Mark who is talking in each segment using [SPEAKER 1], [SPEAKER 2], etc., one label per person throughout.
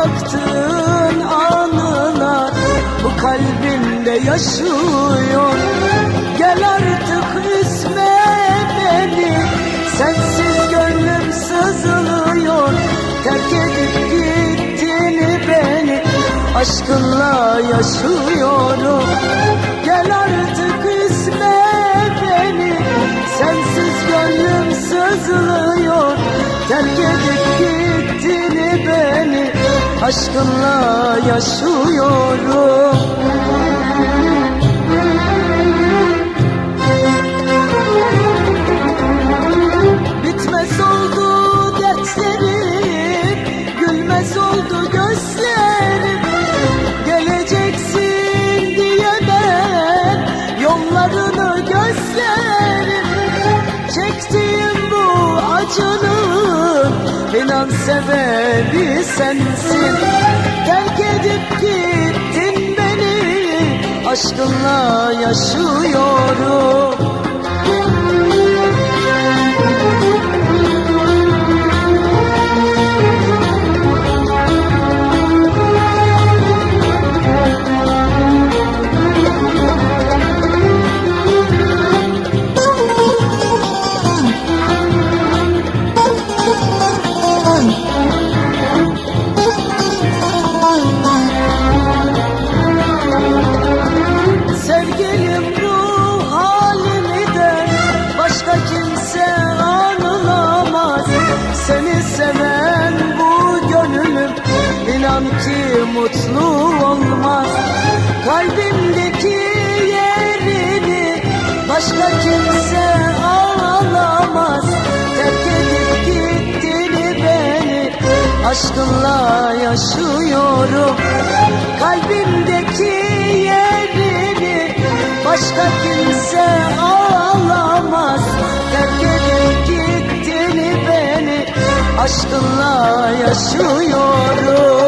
[SPEAKER 1] bıraktığın anılar Bu kalbimde yaşıyor. Gel artık üzme beni. Sensiz gönlüm sızlıyor Terk edip gittin beni. Aşkınla yaşıyorum. Gel artık üzme beni. Sensiz gönlüm sızlıyor Terk edip Aşkınla yaşıyorum. Bitmez oldu dertlerim Gülmez oldu gözlerim. Geleceksin diye ben Yollarını gözlerim. Çektiğim bu acının inan sebebi sensin. Terk edip gittin beni. Aşkınla yaşıyorum ki mutlu olmaz. Kalbimdeki yerini başka kimse alamaz. Terk edip gittin beni aşkınla yaşıyorum. Kalbimdeki yerini başka kimse alamaz. Terk edip gittin beni aşkınla yaşıyorum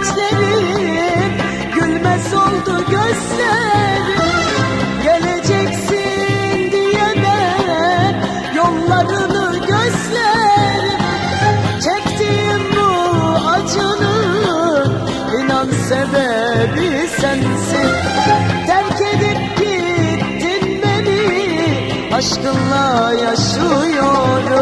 [SPEAKER 1] dertlerim Gülmez oldu gözlerim Geleceksin diye ben Yollarını gözlerim Çektiğim bu acının inan sebebi sensin. Terk edip gittin beni Aşkınla yaşıyorum